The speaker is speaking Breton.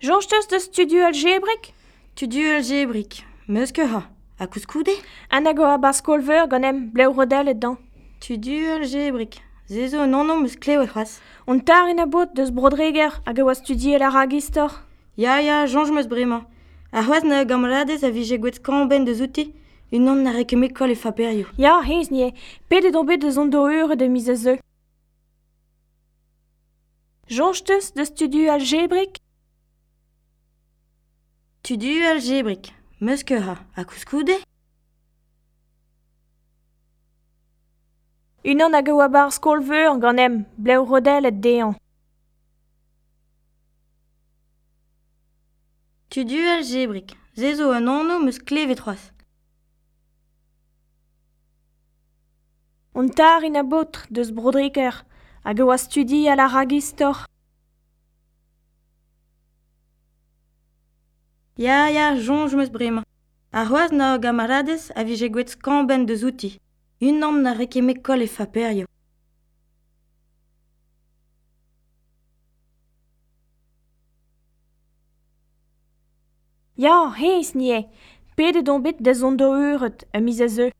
Soñj de studio studiu Studio algébrik, meus ket ha, a kouskoude Anag a bar skolveur gant em bleu rodel et dan. Studio algébrik, zezo non non meus kleo c'hoaz. On tar in a bot deus brodreger hag a oa studie la ragistor. Ya ya, soñj meus bremañ. A c'hoaz na gamradez a vije gwet kamben deus outi. Unan na rekeme kol e faperio. Ya, hez nie, pede e dombet deus on do ur de mize zeu. Jonch de studiu algébrik Studu algebrik, meus ket ha, kouskoude Unan a gaoa bar skolveur gant em, bleu rodel et dean. Tudu algebrik, zezo an anno meus klevet. On tar in a botr deus brodriker, hag oa studi a la ragistor. Ya, ya, jonj meus bremañ. Ar c'hoazh na gamarades a vije gouet kamben deus outi. Un amm na rekeme kol e faperio. Ya, hez nie, pede dombet da zon do euret, a miz a zeu.